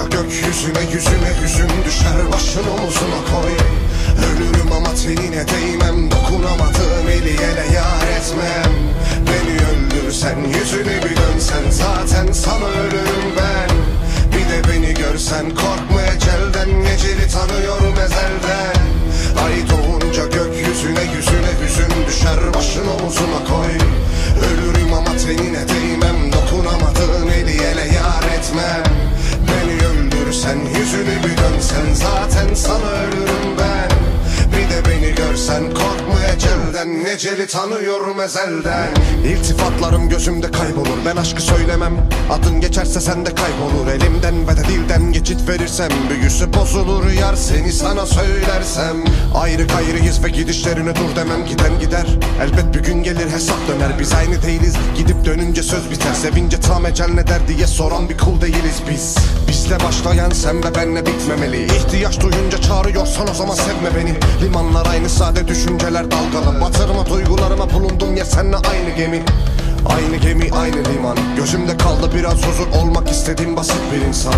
gökyüzüne yüzüne hüzün düşer başın omuzuna koy Ölürüm ama tenine değmem Dokunamadığım eli ele yar etmem. Beni öldürsen yüzünü bir dönsen Zaten sana ölürüm ben. Bir de beni görsen korkma ecelden Eceli tanıyorum ezelden yüzünü bir dönsen Zaten sana ölürüm ecelden Eceli tanıyorum ezelden. İltifatlarım gözümde kaybolur Ben aşkı söylemem. Adın geçerse sen de kaybolur. Elimden ve de dilden geçit verirsem Büyüsü bozulur yar seni sana söylersem. Ayrı gayrıyız ve gidişlerine dur demem Giden gider. Elbet bir gün gelir hesap döner. Biz aynı değiliz. Gidip dönünce söz biter. Sevince tam ecel ne der diye soran bir kul değiliz biz. Bizle başlayan sen ve benle bitmemeli. İhtiyaç duyunca çağırıyorsan o zaman sevme beni. Limanlar aynı sade düşünceler bulundum ya senle aynı gemi. Aynı gemi aynı liman. Gözümde kaldı biraz huzur. Olmak istediğim basit bir insan.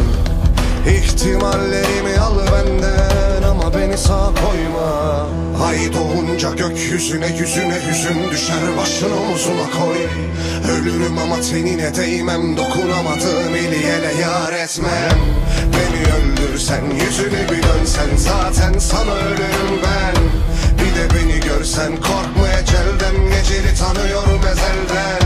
İhtimallerimi al benden ama beni sağ koyma. Ay doğunca gökyüzüne yüzüne hüzün düşer. Başın omuzuna koy. Ölürüm ama tenine değmem. Dokunamadığım eli ele yar etmem. Beni öldürsen yüzünü bir dönsen. Zaten sana ölürüm ben. Bir de beni görsen korkma eceli tanıyorum ezelden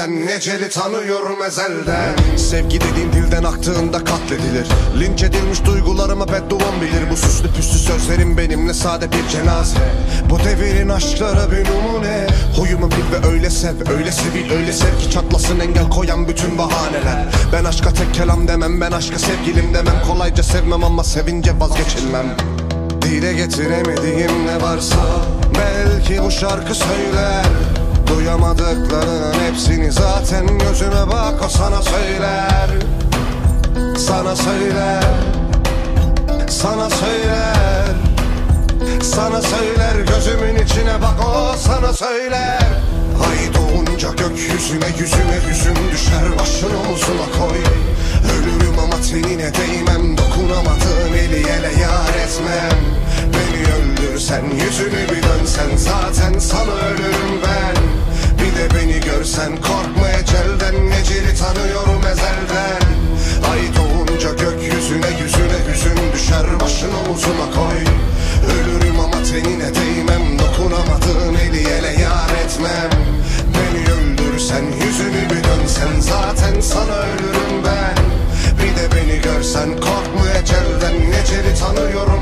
ecelden Eceli tanıyorum ezelden. Sevgi dediğin dilden aktığında katledilir. Linç edilmiş duygularıma bedduam bilir. Bu süslü püslü sözlerim benimle sade bir cenaze. Bu devirin aşkları bir numune. Huyumu bil ve öyle sev Öyle sevil öyle sev ki çatlasın engel koyan bütün bahaneler. Ben aşka tek kelam demem ben aşka sevgilim demem. Kolayca sevmem ama sevince vazgeçilmem. Dile getiremediğim ne varsa Belki bu şarkı söyler Duyamadıklarının hepsini zaten gözüme bak o sana söyler. Sana söyler. Sana söyler. Sana söyler gözümün içine bak o sana söyler. Ay doğunca gökyüzüne yüzüne hüzün düşer başın omuzuna koy. Ölürüm ama tenine değmem dokunamadığın eli ele yar etmem. Beni öldürsen yüzünü bir dönsen zaten sana tanıyorum ezelden Ay doğunca gökyüzüne yüzüne hüzün düşer. Başın omuzuna koy. Ölürüm ama tenine değmem. Dokunamadığın eli ele yar etmem. Beni öldürsen yüzünü bir dönsen. Zaten sana ölürüm ben. Bir de beni görsen korkma ecelden. Eceli tanıyorum